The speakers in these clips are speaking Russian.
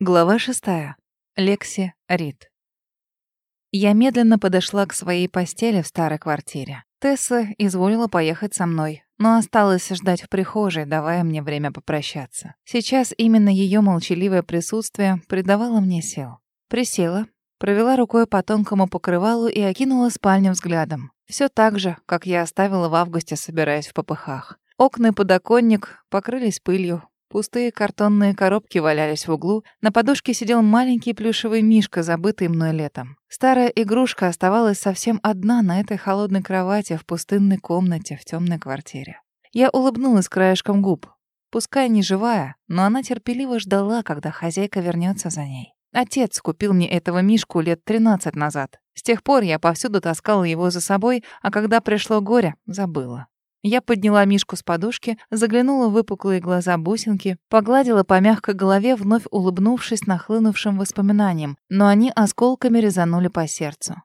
Глава шестая. Лекси Рид. Я медленно подошла к своей постели в старой квартире. Тесса изволила поехать со мной, но осталась ждать в прихожей, давая мне время попрощаться. Сейчас именно ее молчаливое присутствие придавало мне сил. Присела, провела рукой по тонкому покрывалу и окинула спальню взглядом. Все так же, как я оставила в августе, собираясь в попыхах. Окна и подоконник покрылись пылью, Пустые картонные коробки валялись в углу, на подушке сидел маленький плюшевый мишка, забытый мной летом. Старая игрушка оставалась совсем одна на этой холодной кровати в пустынной комнате в темной квартире. Я улыбнулась краешком губ. Пускай не живая, но она терпеливо ждала, когда хозяйка вернется за ней. Отец купил мне этого мишку лет 13 назад. С тех пор я повсюду таскала его за собой, а когда пришло горе, забыла. Я подняла Мишку с подушки, заглянула в выпуклые глаза бусинки, погладила по мягкой голове, вновь улыбнувшись нахлынувшим воспоминаниям, но они осколками резанули по сердцу.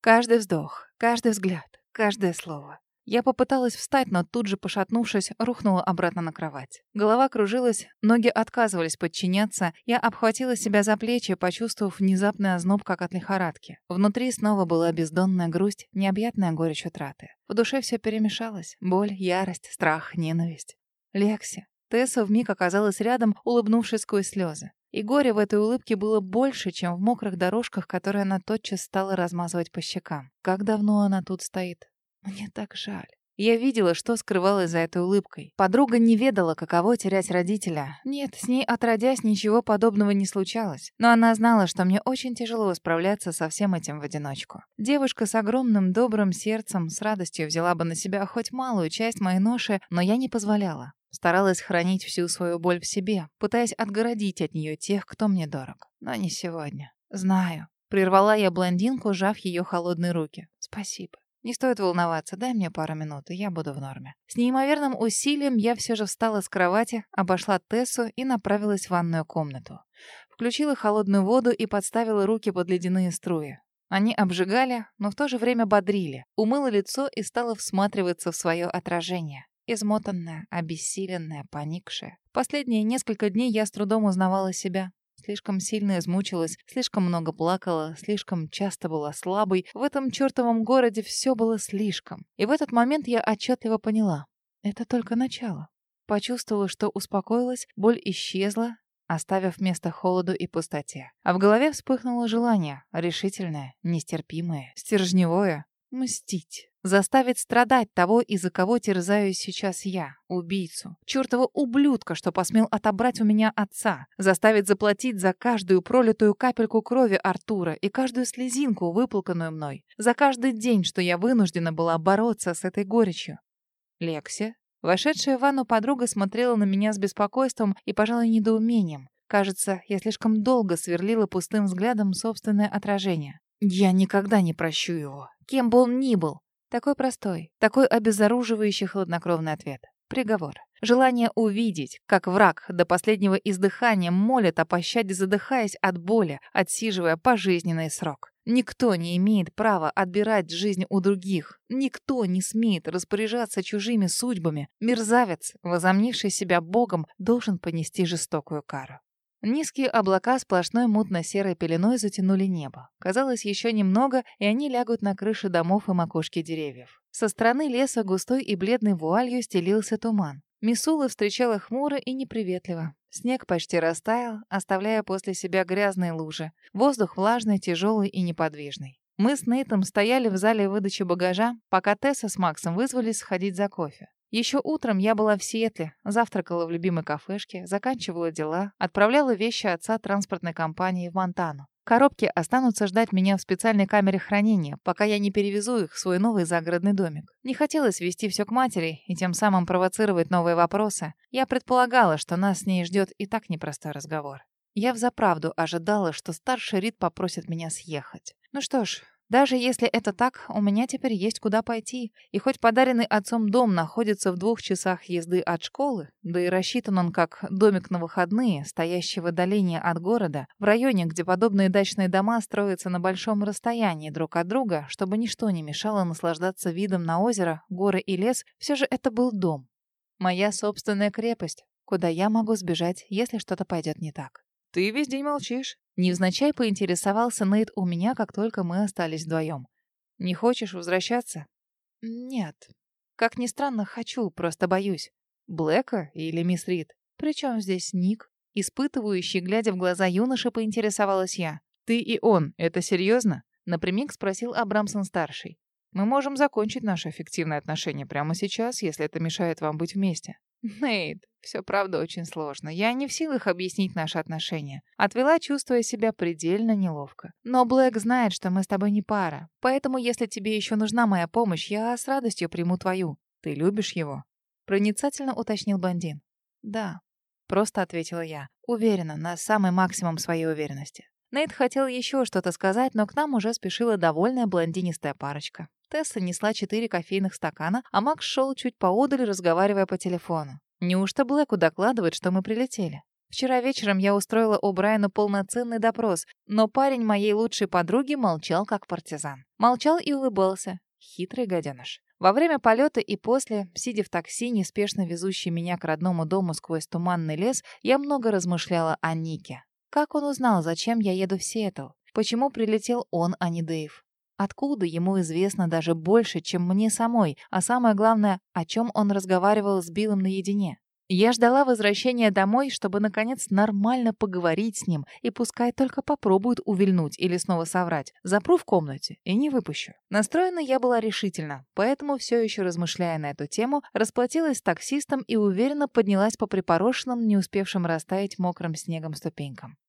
Каждый вздох, каждый взгляд, каждое слово. Я попыталась встать, но тут же, пошатнувшись, рухнула обратно на кровать. Голова кружилась, ноги отказывались подчиняться. Я обхватила себя за плечи, почувствовав внезапный озноб, как от лихорадки. Внутри снова была бездонная грусть, необъятная горечь утраты. В душе все перемешалось. Боль, ярость, страх, ненависть. Лекси. Тесса вмиг оказалась рядом, улыбнувшись сквозь слезы. И горе в этой улыбке было больше, чем в мокрых дорожках, которые она тотчас стала размазывать по щекам. Как давно она тут стоит? Мне так жаль. Я видела, что скрывалось за этой улыбкой. Подруга не ведала, каково терять родителя. Нет, с ней отродясь ничего подобного не случалось. Но она знала, что мне очень тяжело справляться со всем этим в одиночку. Девушка с огромным добрым сердцем с радостью взяла бы на себя хоть малую часть моей ноши, но я не позволяла. Старалась хранить всю свою боль в себе, пытаясь отгородить от нее тех, кто мне дорог. Но не сегодня. Знаю. Прервала я блондинку, сжав ее холодные руки. Спасибо. Не стоит волноваться, дай мне пару минут, и я буду в норме. С неимоверным усилием я все же встала с кровати, обошла Тессу и направилась в ванную комнату. Включила холодную воду и подставила руки под ледяные струи. Они обжигали, но в то же время бодрили. Умыла лицо и стала всматриваться в свое отражение. Измотанная, обессиленная, поникшая. Последние несколько дней я с трудом узнавала себя. Слишком сильно измучилась, слишком много плакала, слишком часто была слабой. В этом чертовом городе все было слишком. И в этот момент я отчетливо поняла. Это только начало. Почувствовала, что успокоилась, боль исчезла, оставив место холоду и пустоте. А в голове вспыхнуло желание, решительное, нестерпимое, стержневое, мстить. Заставить страдать того, из-за кого терзаюсь сейчас я, убийцу. Чёртова ублюдка, что посмел отобрать у меня отца. Заставить заплатить за каждую пролитую капельку крови Артура и каждую слезинку, выплаканную мной. За каждый день, что я вынуждена была бороться с этой горечью. Лекси, вошедшая в ванну подруга, смотрела на меня с беспокойством и, пожалуй, недоумением. Кажется, я слишком долго сверлила пустым взглядом собственное отражение. Я никогда не прощу его, кем бы он ни был. Такой простой, такой обезоруживающий хладнокровный ответ. Приговор. Желание увидеть, как враг до последнего издыхания молит о пощаде, задыхаясь от боли, отсиживая пожизненный срок. Никто не имеет права отбирать жизнь у других. Никто не смеет распоряжаться чужими судьбами. Мерзавец, возомнивший себя богом, должен понести жестокую кару. Низкие облака сплошной мутно-серой пеленой затянули небо. Казалось, еще немного, и они лягут на крыши домов и макушки деревьев. Со стороны леса густой и бледной вуалью стелился туман. Мисула встречала хмуро и неприветливо. Снег почти растаял, оставляя после себя грязные лужи. Воздух влажный, тяжелый и неподвижный. Мы с Нейтом стояли в зале выдачи багажа, пока Тесса с Максом вызвались сходить за кофе. Еще утром я была в Сиэтле, завтракала в любимой кафешке, заканчивала дела, отправляла вещи отца транспортной компании в Монтану. Коробки останутся ждать меня в специальной камере хранения, пока я не перевезу их в свой новый загородный домик. Не хотелось вести все к матери и тем самым провоцировать новые вопросы. Я предполагала, что нас с ней ждет и так непростой разговор. Я взаправду ожидала, что старший Рид попросит меня съехать. Ну что ж, даже если это так, у меня теперь есть куда пойти. И хоть подаренный отцом дом находится в двух часах езды от школы, да и рассчитан он как домик на выходные, стоящий в отдалении от города, в районе, где подобные дачные дома строятся на большом расстоянии друг от друга, чтобы ничто не мешало наслаждаться видом на озеро, горы и лес, все же это был дом. Моя собственная крепость, куда я могу сбежать, если что-то пойдет не так. Ты весь день молчишь. Невзначай поинтересовался Нейт у меня, как только мы остались вдвоем. Не хочешь возвращаться? Нет. Как ни странно, хочу, просто боюсь. Блэка или мисс Рид? Причем здесь Ник? Испытывающий, глядя в глаза юноши, поинтересовалась я. «Ты и он, это серьезно?» Напрямик спросил Абрамсон-старший. «Мы можем закончить наши эффективные отношения прямо сейчас, если это мешает вам быть вместе». «Нейт, все правда очень сложно. Я не в силах объяснить наши отношения». Отвела, чувствуя себя предельно неловко. «Но Блэк знает, что мы с тобой не пара. Поэтому, если тебе еще нужна моя помощь, я с радостью приму твою. Ты любишь его?» Проницательно уточнил бандин. «Да», — просто ответила я. Уверена, на самый максимум своей уверенности. Нейт хотел еще что-то сказать, но к нам уже спешила довольная блондинистая парочка. Тесса несла четыре кофейных стакана, а Макс шел чуть поодаль, разговаривая по телефону. Неужто Блэку докладывает, что мы прилетели? Вчера вечером я устроила у Брайана полноценный допрос, но парень моей лучшей подруги молчал как партизан. Молчал и улыбался. Хитрый гаденыш. Во время полета и после, сидя в такси, неспешно везущий меня к родному дому сквозь туманный лес, я много размышляла о Нике. Как он узнал, зачем я еду в Сиэтл? Почему прилетел он, а не Дэйв? Откуда ему известно даже больше, чем мне самой, а самое главное, о чем он разговаривал с Биллом наедине? Я ждала возвращения домой, чтобы, наконец, нормально поговорить с ним, и пускай только попробует увильнуть или снова соврать. Запру в комнате и не выпущу. Настроена я была решительно, поэтому, все еще размышляя на эту тему, расплатилась с таксистом и уверенно поднялась по припорошенным, не успевшим растаять мокрым снегом ступенькам.